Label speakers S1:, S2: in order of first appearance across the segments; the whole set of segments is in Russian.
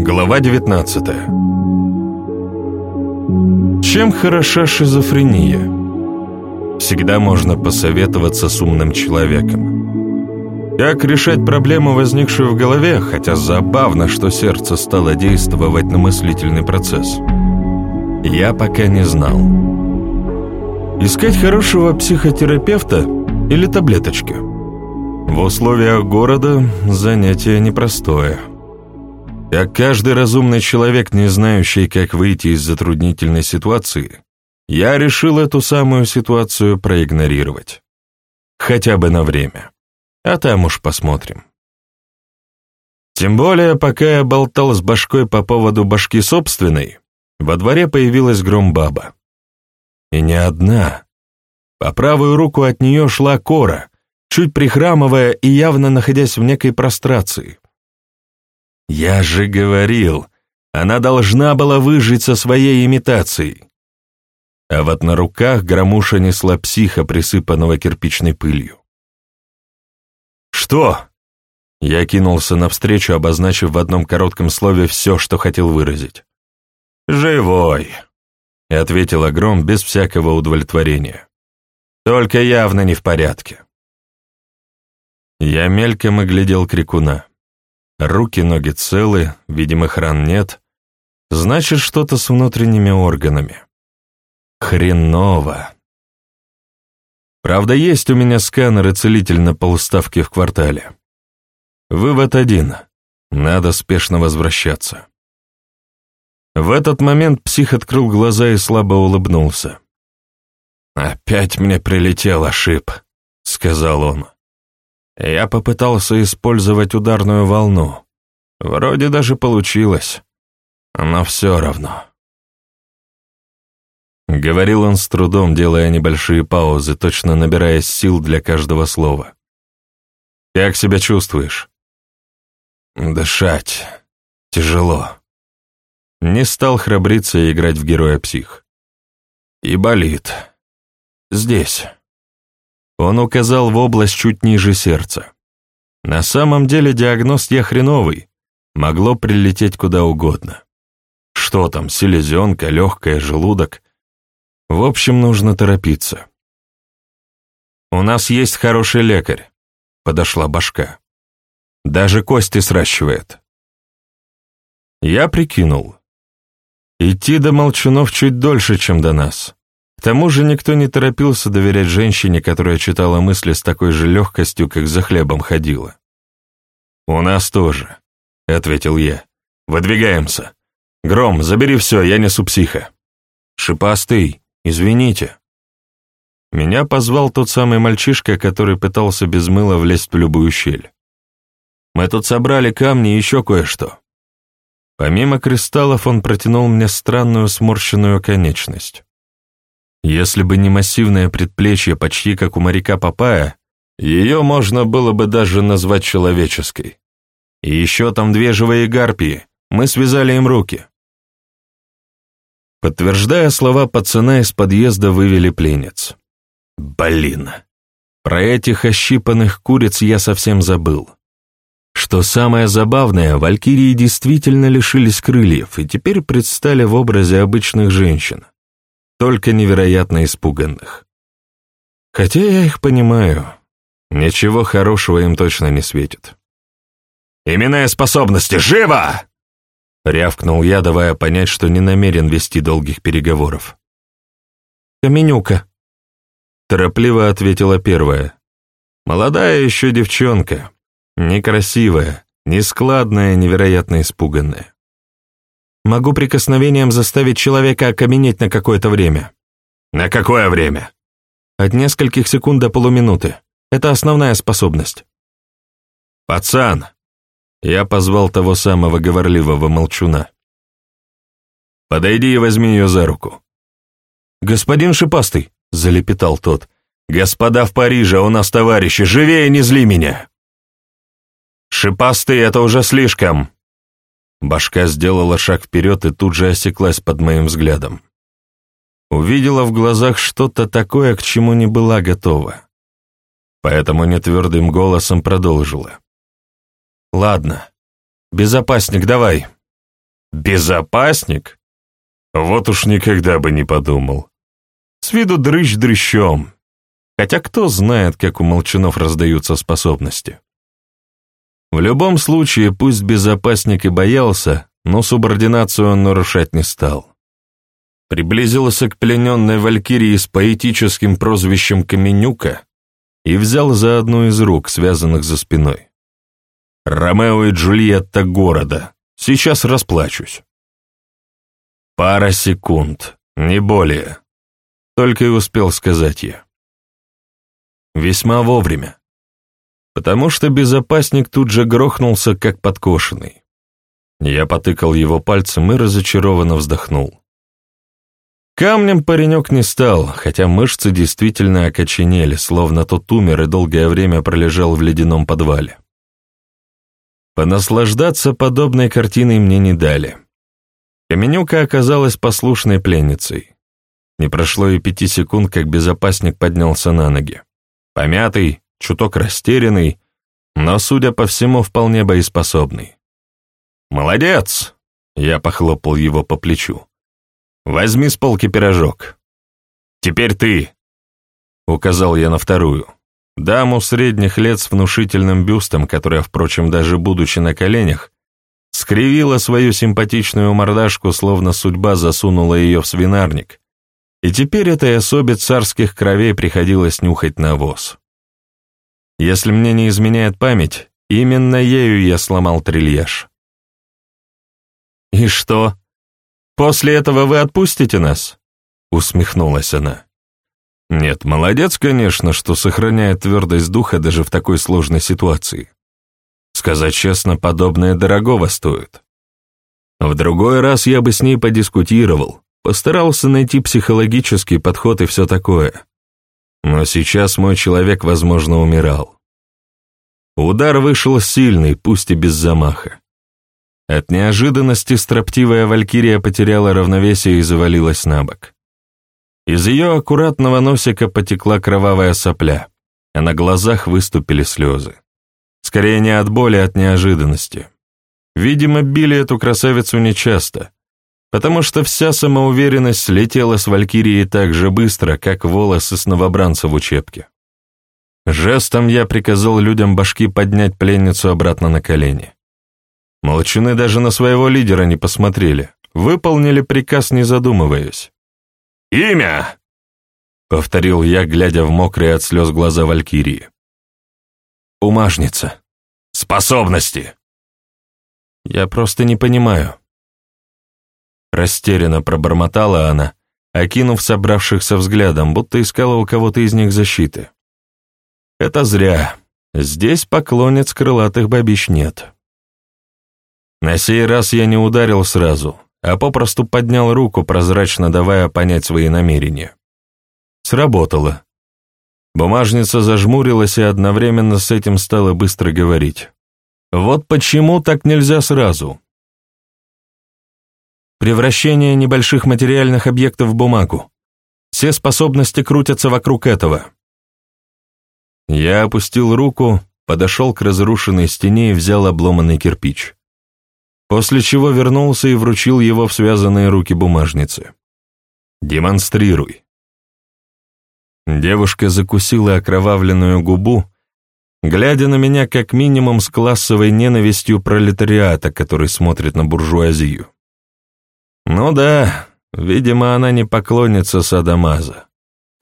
S1: Глава 19 Чем хороша шизофрения? Всегда можно посоветоваться с умным человеком. Как решать проблему, возникшую в голове, хотя забавно, что сердце стало действовать на мыслительный процесс, я пока не знал. Искать хорошего психотерапевта или таблеточки? В условиях города занятие непростое. Как каждый разумный человек, не знающий, как выйти из затруднительной ситуации, я решил эту самую ситуацию проигнорировать. Хотя бы на время. А там уж посмотрим. Тем более, пока я болтал с башкой по поводу башки собственной, во дворе появилась громбаба. И не одна. По правую руку от нее шла кора, чуть прихрамывая и явно находясь в некой прострации. Я же говорил, она должна была выжить со своей имитацией. А вот на руках громуша несла психа, присыпанного кирпичной пылью. «Что?» Я кинулся навстречу, обозначив в одном коротком слове все, что хотел выразить. «Живой», — ответил Огром без всякого удовлетворения. «Только явно не в порядке». Я мельком оглядел крикуна. Руки, ноги целы, видимых ран нет. Значит, что-то с внутренними органами. Хреново. Правда, есть у меня сканер и целитель на полставки в квартале. Вывод один. Надо спешно возвращаться. В этот момент псих открыл глаза и слабо улыбнулся. «Опять мне прилетел ошиб», — сказал он. Я попытался использовать ударную волну. Вроде даже получилось. Но все равно. Говорил он с трудом, делая небольшие паузы, точно набирая сил для каждого слова. «Как себя чувствуешь?» «Дышать. Тяжело». Не стал храбриться и играть в героя-псих. «И болит. Здесь». Он указал в область чуть ниже сердца. На самом деле диагноз я хреновый, могло прилететь куда угодно. Что там, селезенка, легкая, желудок? В общем, нужно торопиться. «У нас есть хороший лекарь», — подошла башка. «Даже кости сращивает». Я прикинул. Идти до молчунов чуть дольше, чем до нас. К тому же никто не торопился доверять женщине, которая читала мысли с такой же легкостью, как за хлебом ходила. «У нас тоже», — ответил я. «Выдвигаемся. Гром, забери все, я несу психа». «Шипастый, извините». Меня позвал тот самый мальчишка, который пытался без мыла влезть в любую щель. «Мы тут собрали камни и еще кое-что». Помимо кристаллов он протянул мне странную сморщенную конечность. Если бы не массивное предплечье почти как у моряка Папая, ее можно было бы даже назвать человеческой. И еще там две живые гарпии, мы связали им руки. Подтверждая слова пацана, из подъезда вывели пленниц. Блин, про этих ощипанных куриц я совсем забыл. Что самое забавное, валькирии действительно лишились крыльев и теперь предстали в образе обычных женщин только невероятно испуганных. Хотя я их понимаю, ничего хорошего им точно не светит. «Именные способности, живо!» Рявкнул я, давая понять, что не намерен вести долгих переговоров. «Каменюка», — торопливо ответила первая. «Молодая еще девчонка, некрасивая, нескладная, невероятно испуганная. Могу прикосновением заставить человека окаменеть на какое-то время. На какое время? От нескольких секунд до полуминуты. Это основная способность. Пацан! Я позвал того самого говорливого молчуна. Подойди и возьми ее за руку. Господин Шипастый, залепетал тот. Господа в Париже, у нас товарищи, живее не зли меня. Шипастый, это уже слишком, Башка сделала шаг вперед и тут же осеклась под моим взглядом. Увидела в глазах что-то такое, к чему не была готова. Поэтому нетвердым голосом продолжила. «Ладно. Безопасник, давай. Безопасник? Вот уж никогда бы не подумал. С виду дрыщ дрыщом. Хотя кто знает, как у молчанов раздаются способности. В любом случае, пусть безопасник и боялся, но субординацию он нарушать не стал. Приблизился к плененной Валькирии с поэтическим прозвищем Каменюка и взял за одну из рук, связанных за спиной. «Ромео и Джульетта города. Сейчас расплачусь». Пара секунд, не более. Только и успел сказать я. Весьма вовремя. Потому что безопасник тут же грохнулся, как подкошенный. Я потыкал его пальцем и разочарованно вздохнул. Камнем паренек не стал, хотя мышцы действительно окоченели, словно тот умер и долгое время пролежал в ледяном подвале. Понаслаждаться подобной картиной мне не дали. Каменюка оказалась послушной пленницей. Не прошло и пяти секунд, как безопасник поднялся на ноги. Помятый, чуток растерянный, но, судя по всему, вполне боеспособный. «Молодец!» — я похлопал его по плечу. «Возьми с полки пирожок. Теперь ты!» — указал я на вторую. Даму средних лет с внушительным бюстом, которая, впрочем, даже будучи на коленях, скривила свою симпатичную мордашку, словно судьба засунула ее в свинарник, и теперь этой особе царских кровей приходилось нюхать навоз. Если мне не изменяет память, именно ею я сломал трильяж. «И что?» «После этого вы отпустите нас?» — усмехнулась она. «Нет, молодец, конечно, что сохраняет твердость духа даже в такой сложной ситуации. Сказать честно, подобное дорогого стоит. В другой раз я бы с ней подискутировал, постарался найти психологический подход и все такое. Но сейчас мой человек, возможно, умирал. Удар вышел сильный, пусть и без замаха. От неожиданности строптивая валькирия потеряла равновесие и завалилась на бок. Из ее аккуратного носика потекла кровавая сопля, а на глазах выступили слезы. Скорее не от боли, а от неожиданности. Видимо, били эту красавицу нечасто, потому что вся самоуверенность слетела с валькирии так же быстро, как волосы с новобранца в учебке. Жестом я приказал людям башки поднять пленницу обратно на колени. Молчуны даже на своего лидера не посмотрели, выполнили приказ, не задумываясь. «Имя!» — повторил я, глядя в мокрые от слез глаза Валькирии. «Умажница». «Способности!» «Я просто не понимаю». Растерянно пробормотала она, окинув собравшихся взглядом, будто искала у кого-то из них защиты. «Это зря. Здесь поклонниц крылатых бабищ нет». На сей раз я не ударил сразу, а попросту поднял руку, прозрачно давая понять свои намерения. Сработало. Бумажница зажмурилась и одновременно с этим стала быстро говорить. Вот почему так нельзя сразу. Превращение небольших материальных объектов в бумагу. Все способности крутятся вокруг этого. Я опустил руку, подошел к разрушенной стене и взял обломанный кирпич после чего вернулся и вручил его в связанные руки бумажницы. «Демонстрируй». Девушка закусила окровавленную губу, глядя на меня как минимум с классовой ненавистью пролетариата, который смотрит на буржуазию. Ну да, видимо, она не поклонница Садамаза,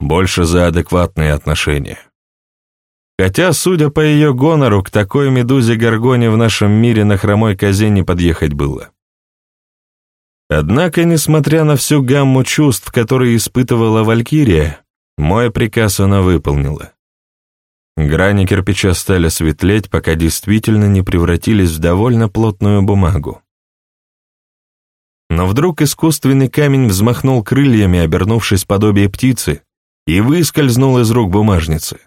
S1: больше за адекватные отношения. Хотя, судя по ее гонору, к такой медузе-горгоне в нашем мире на хромой козе не подъехать было. Однако, несмотря на всю гамму чувств, которые испытывала Валькирия, мой приказ она выполнила. Грани кирпича стали светлеть, пока действительно не превратились в довольно плотную бумагу. Но вдруг искусственный камень взмахнул крыльями, обернувшись подобие птицы, и выскользнул из рук бумажницы.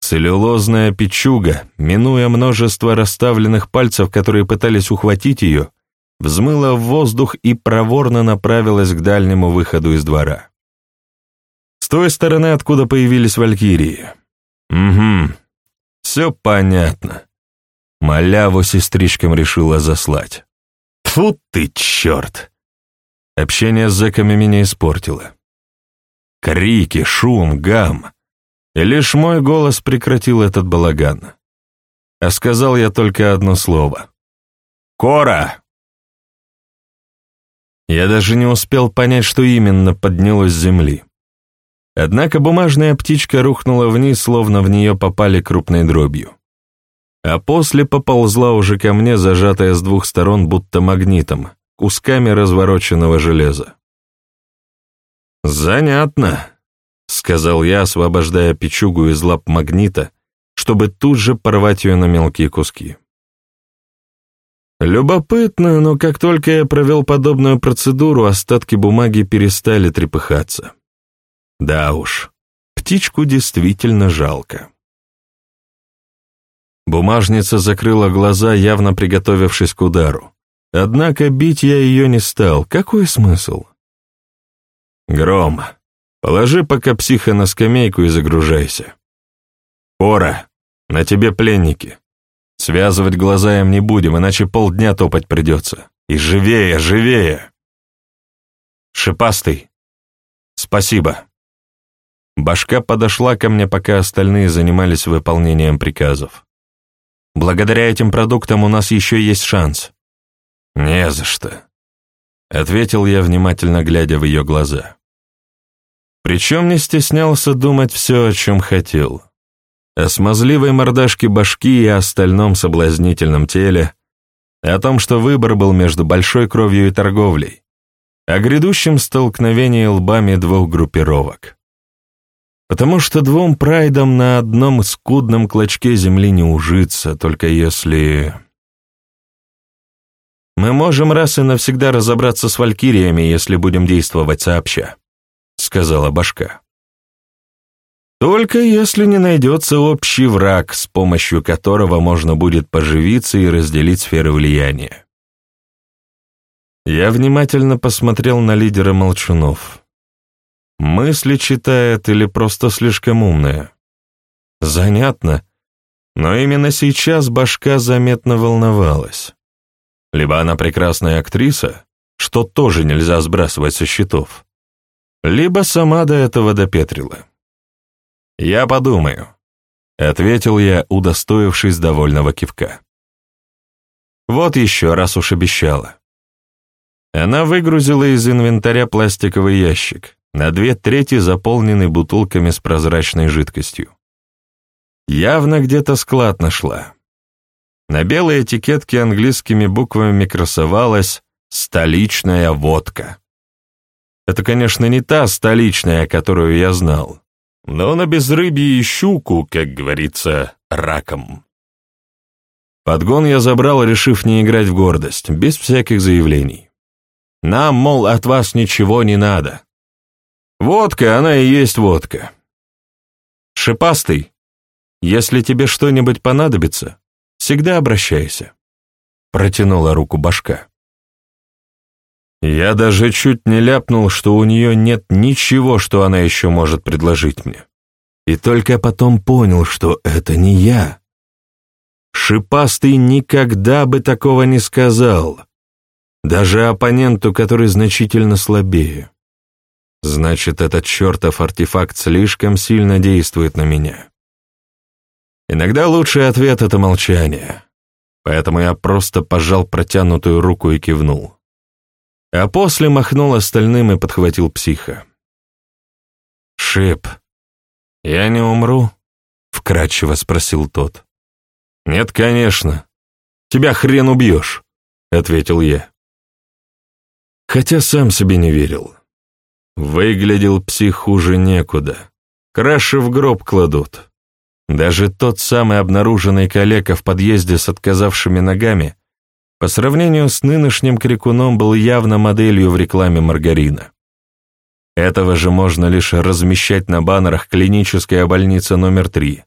S1: Целлюлозная печуга, минуя множество расставленных пальцев, которые пытались ухватить ее, взмыла в воздух и проворно направилась к дальнему выходу из двора. С той стороны, откуда появились валькирии. Угу, все понятно. Маляву сестричкам решила заслать. Тьфу ты, черт! Общение с зэками меня испортило. Крики, шум, гам. И лишь мой голос прекратил этот балаган. А сказал я только одно слово. «Кора!» Я даже не успел понять, что именно поднялось с земли. Однако бумажная птичка рухнула вниз, словно в нее попали крупной дробью. А после поползла уже ко мне, зажатая с двух сторон будто магнитом, кусками развороченного железа. «Занятно», — сказал я, освобождая печугу из лап магнита, чтобы тут же порвать ее на мелкие куски. Любопытно, но как только я провел подобную процедуру, остатки бумаги перестали трепыхаться. Да уж, птичку действительно жалко. Бумажница закрыла глаза, явно приготовившись к удару. Однако бить я ее не стал. Какой смысл? Гром, положи пока психа на скамейку и загружайся. Пора, на тебе пленники. Связывать глаза им не будем, иначе полдня топать придется. И живее, живее! Шипастый. Спасибо. Башка подошла ко мне, пока остальные занимались выполнением приказов. Благодаря этим продуктам у нас еще есть шанс. Не за что, ответил я, внимательно глядя в ее глаза. Причем не стеснялся думать все, о чем хотел. О смазливой мордашке башки и остальном соблазнительном теле, о том, что выбор был между большой кровью и торговлей, о грядущем столкновении лбами двух группировок. Потому что двум прайдам на одном скудном клочке земли не ужиться, только если... Мы можем раз и навсегда разобраться с валькириями, если будем действовать сообща, — сказала башка. Только если не найдется общий враг, с помощью которого можно будет поживиться и разделить сферы влияния. Я внимательно посмотрел на лидера молчунов. Мысли читает или просто слишком умная? Занятно, но именно сейчас башка заметно волновалась. Либо она прекрасная актриса, что тоже нельзя сбрасывать со счетов, либо сама до этого допетрила. «Я подумаю», — ответил я, удостоившись довольного кивка. «Вот еще раз уж обещала». Она выгрузила из инвентаря пластиковый ящик, на две трети заполненный бутылками с прозрачной жидкостью. Явно где-то склад нашла. На белой этикетке английскими буквами красовалась «Столичная водка». Это, конечно, не та столичная, которую я знал, но на безрыбье и щуку, как говорится, раком. Подгон я забрал, решив не играть в гордость, без всяких заявлений. Нам, мол, от вас ничего не надо. Водка, она и есть водка. Шипастый, если тебе что-нибудь понадобится, всегда обращайся. Протянула руку башка. Я даже чуть не ляпнул, что у нее нет ничего, что она еще может предложить мне. И только потом понял, что это не я. Шипастый никогда бы такого не сказал, даже оппоненту, который значительно слабее. Значит, этот чертов артефакт слишком сильно действует на меня. Иногда лучший ответ — это молчание. Поэтому я просто пожал протянутую руку и кивнул. А после махнул остальным и подхватил психа. «Шип, я не умру?» — вкратчиво спросил тот. «Нет, конечно. Тебя хрен убьешь», — ответил я. Хотя сам себе не верил. Выглядел псих хуже некуда. Краши в гроб кладут. Даже тот самый обнаруженный калека в подъезде с отказавшими ногами по сравнению с нынешним крикуном был явно моделью в рекламе маргарина. Этого же можно лишь размещать на баннерах клиническая больница номер 3.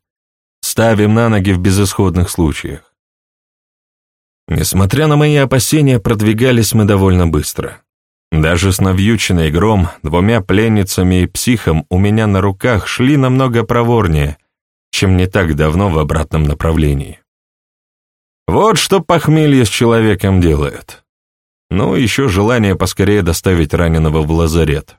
S1: Ставим на ноги в безысходных случаях. Несмотря на мои опасения, продвигались мы довольно быстро. Даже с навьюченной гром, двумя пленницами и психом у меня на руках шли намного проворнее, чем не так давно в обратном направлении. Вот что похмелье с человеком делает. ну, еще желание поскорее доставить раненого в лазарет.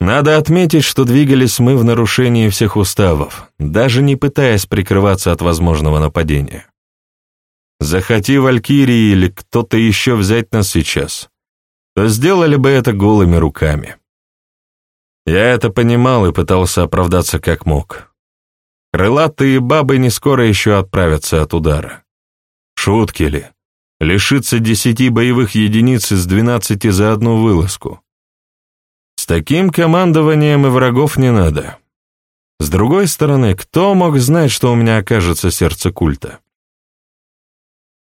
S1: Надо отметить, что двигались мы в нарушении всех уставов, даже не пытаясь прикрываться от возможного нападения. Захоти Валькирии или кто-то еще взять нас сейчас, то сделали бы это голыми руками. Я это понимал и пытался оправдаться как мог. Крылатые бабы не скоро еще отправятся от удара. Шутки ли? Лишиться десяти боевых единиц из двенадцати за одну вылазку. С таким командованием и врагов не надо. С другой стороны, кто мог знать, что у меня окажется сердце культа?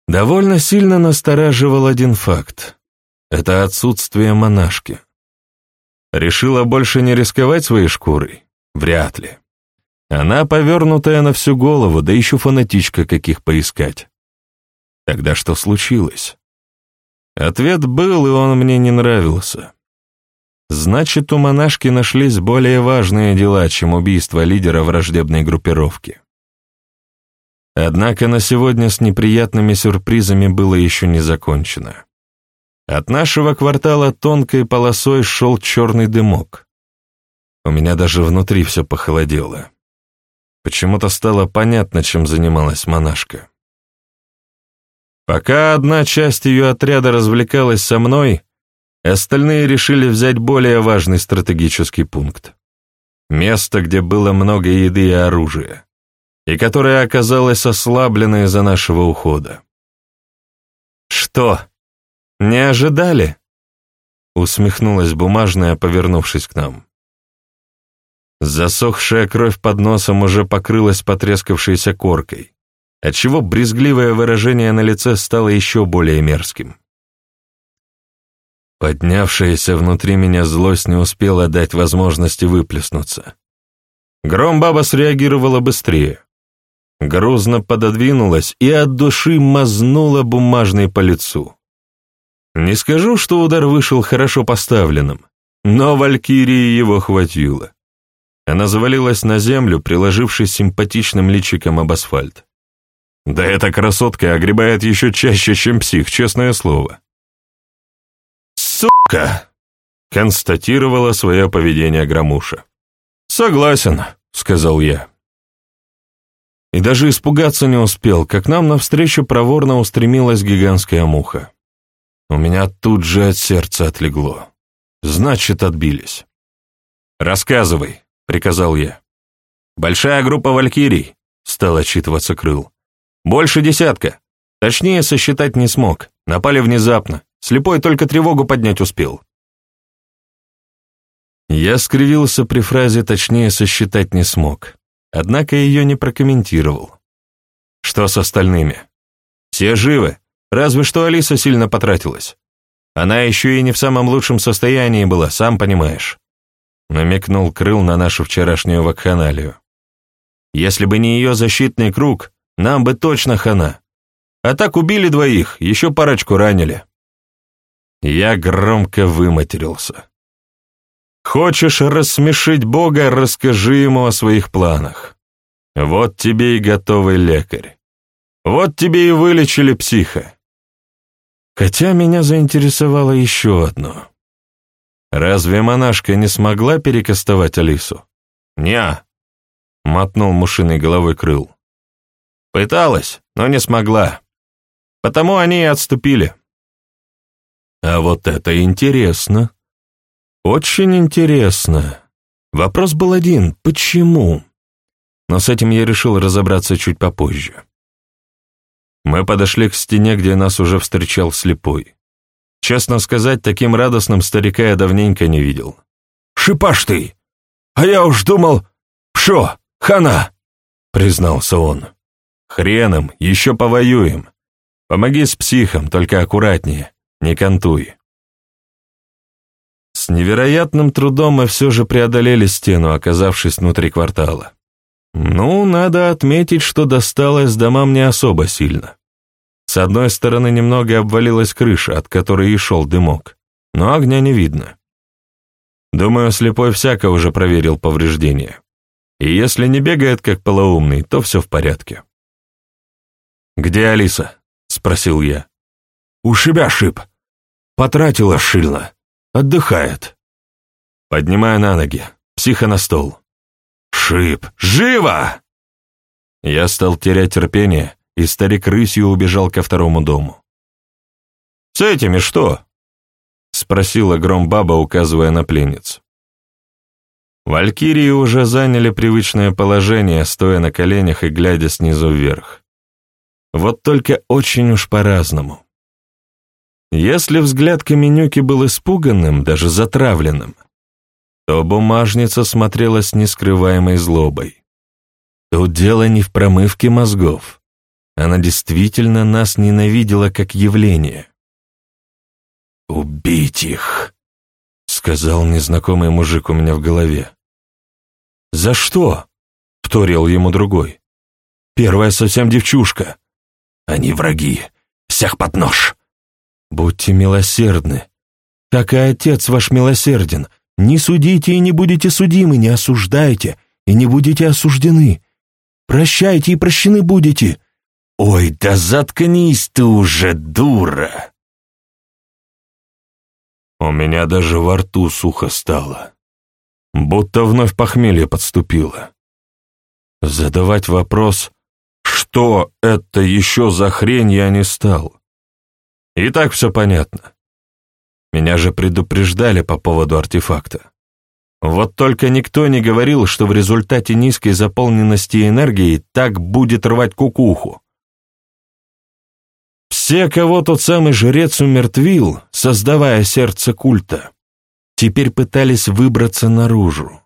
S1: Довольно сильно настораживал один факт. Это отсутствие монашки. Решила больше не рисковать своей шкурой? Вряд ли. Она повернутая на всю голову, да еще фанатичка каких поискать. Тогда что случилось? Ответ был, и он мне не нравился. Значит, у монашки нашлись более важные дела, чем убийство лидера враждебной группировки. Однако на сегодня с неприятными сюрпризами было еще не закончено. От нашего квартала тонкой полосой шел черный дымок. У меня даже внутри все похолодело. Почему-то стало понятно, чем занималась монашка. Пока одна часть ее отряда развлекалась со мной, остальные решили взять более важный стратегический пункт. Место, где было много еды и оружия, и которое оказалось ослаблено из-за нашего ухода. «Что, не ожидали?» — усмехнулась бумажная, повернувшись к нам. Засохшая кровь под носом уже покрылась потрескавшейся коркой, отчего брезгливое выражение на лице стало еще более мерзким. Поднявшаяся внутри меня злость не успела дать возможности выплеснуться. Громбаба среагировала быстрее. Грузно пододвинулась и от души мазнула бумажной по лицу. Не скажу, что удар вышел хорошо поставленным, но Валькирии его хватило. Она завалилась на землю, приложившись симпатичным личиком об асфальт. Да эта красотка огребает еще чаще, чем псих, честное слово. «Сука!» — констатировала свое поведение Громуша. «Согласен», — сказал я. И даже испугаться не успел, как нам навстречу проворно устремилась гигантская муха. У меня тут же от сердца отлегло. Значит, отбились. «Рассказывай», — приказал я. «Большая группа валькирий», — стал отчитываться Крыл. Больше десятка. Точнее, сосчитать не смог. Напали внезапно. Слепой только тревогу поднять успел. Я скривился при фразе «точнее сосчитать не смог», однако ее не прокомментировал. Что с остальными? Все живы, разве что Алиса сильно потратилась. Она еще и не в самом лучшем состоянии была, сам понимаешь. Намекнул Крыл на нашу вчерашнюю вакханалию. Если бы не ее защитный круг, нам бы точно хана. А так убили двоих, еще парочку ранили. Я громко выматерился. Хочешь рассмешить Бога, расскажи ему о своих планах. Вот тебе и готовый лекарь. Вот тебе и вылечили психа. Хотя меня заинтересовало еще одно. Разве монашка не смогла перекастовать Алису? «Не-а», мотнул мушиной головой крыл. Пыталась, но не смогла. Потому они и отступили. А вот это интересно. Очень интересно. Вопрос был один — почему? Но с этим я решил разобраться чуть попозже. Мы подошли к стене, где нас уже встречал слепой. Честно сказать, таким радостным старика я давненько не видел. «Шипаш ты! А я уж думал, пшо, хана!» — признался он. Хреном, еще повоюем. Помоги с психом, только аккуратнее, не кантуй. С невероятным трудом мы все же преодолели стену, оказавшись внутри квартала. Ну, надо отметить, что досталось домам не особо сильно. С одной стороны немного обвалилась крыша, от которой и шел дымок, но огня не видно. Думаю, слепой всяко уже проверил повреждения. И если не бегает как полоумный, то все в порядке. «Где Алиса?» — спросил я. «У себя шип. Потратила шильно. Отдыхает. Поднимаю на ноги. Психа на стол. Шип! Живо! Я стал терять терпение, и старик рысью убежал ко второму дому. «С этими что?» — спросила Громбаба, указывая на пленниц. Валькирии уже заняли привычное положение, стоя на коленях и глядя снизу вверх. Вот только очень уж по-разному. Если взгляд Каменюки был испуганным, даже затравленным, то бумажница смотрела с нескрываемой злобой. Тут дело не в промывке мозгов. Она действительно нас ненавидела как явление. «Убить их!» — сказал незнакомый мужик у меня в голове. «За что?» — вторил ему другой. «Первая совсем девчушка. Они враги. Всех под нож!» Будьте милосердны. Как и Отец ваш милосерден. Не судите и не будете судимы, не осуждайте и не будете осуждены. Прощайте и прощены будете. Ой, да заткнись ты уже, дура!» У меня даже во рту сухо стало. Будто вновь похмелье подступило. Задавать вопрос, что это еще за хрень, я не стал. И так все понятно. Меня же предупреждали по поводу артефакта. Вот только никто не говорил, что в результате низкой заполненности энергии так будет рвать кукуху. Все, кого тот самый жрец умертвил, создавая сердце культа, теперь пытались выбраться наружу.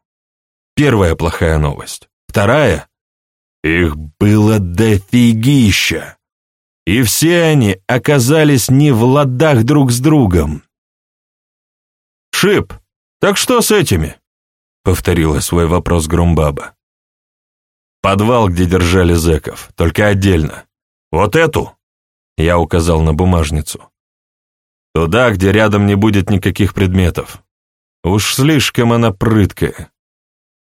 S1: Первая плохая новость. Вторая — их было дофигища и все они оказались не в ладах друг с другом. «Шип, так что с этими?» — повторила свой вопрос Грумбаба. «Подвал, где держали зэков, только отдельно. Вот эту?» — я указал на бумажницу. «Туда, где рядом не будет никаких предметов. Уж слишком она прыткая.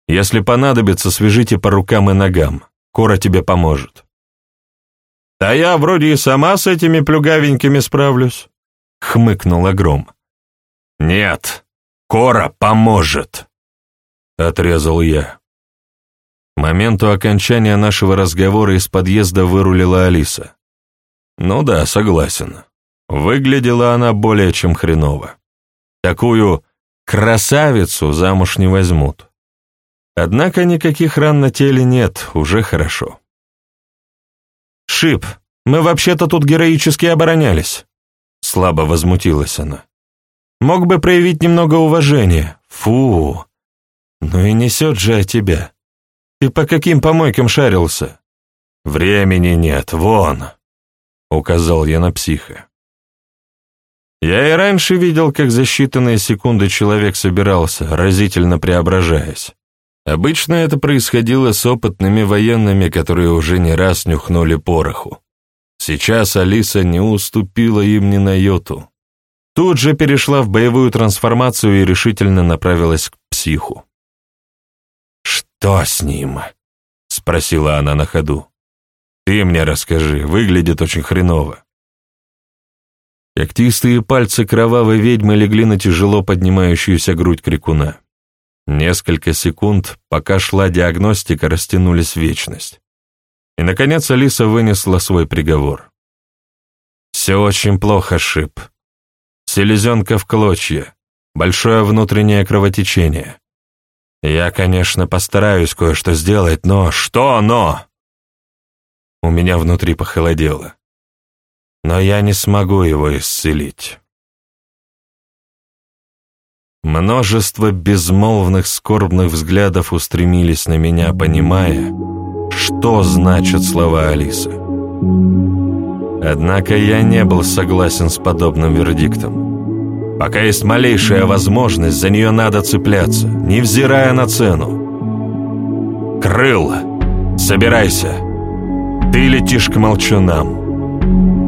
S1: Если понадобится, свяжите по рукам и ногам. Кора тебе поможет». «Да я вроде и сама с этими плюгавенькими справлюсь», — хмыкнул Гром. «Нет, Кора поможет», — отрезал я. К моменту окончания нашего разговора из подъезда вырулила Алиса. Ну да, согласен. Выглядела она более чем хреново. Такую красавицу замуж не возьмут. Однако никаких ран на теле нет, уже хорошо. «Шип, мы вообще-то тут героически оборонялись», — слабо возмутилась она. «Мог бы проявить немного уважения. Фу! Ну и несет же от тебя. Ты по каким помойкам шарился?» «Времени нет, вон!» — указал я на психа. Я и раньше видел, как за считанные секунды человек собирался, разительно преображаясь. Обычно это происходило с опытными военными, которые уже не раз нюхнули пороху. Сейчас Алиса не уступила им ни на йоту. Тут же перешла в боевую трансформацию и решительно направилась к психу. «Что с ним?» — спросила она на ходу. «Ты мне расскажи, выглядит очень хреново». Когтистые пальцы кровавой ведьмы легли на тяжело поднимающуюся грудь крикуна. Несколько секунд, пока шла диагностика, растянулись в вечность. И, наконец, Алиса вынесла свой приговор. «Все очень плохо, Шип. Селезенка в клочья, большое внутреннее кровотечение. Я, конечно, постараюсь кое-что сделать, но... Что но?» У меня внутри похолодело. Но я не смогу его исцелить. Множество безмолвных скорбных взглядов устремились на меня, понимая, что значат слова Алисы. Однако я не был согласен с подобным вердиктом. Пока есть малейшая возможность, за нее надо цепляться, невзирая на цену. «Крыл, собирайся! Ты летишь к молчунам!»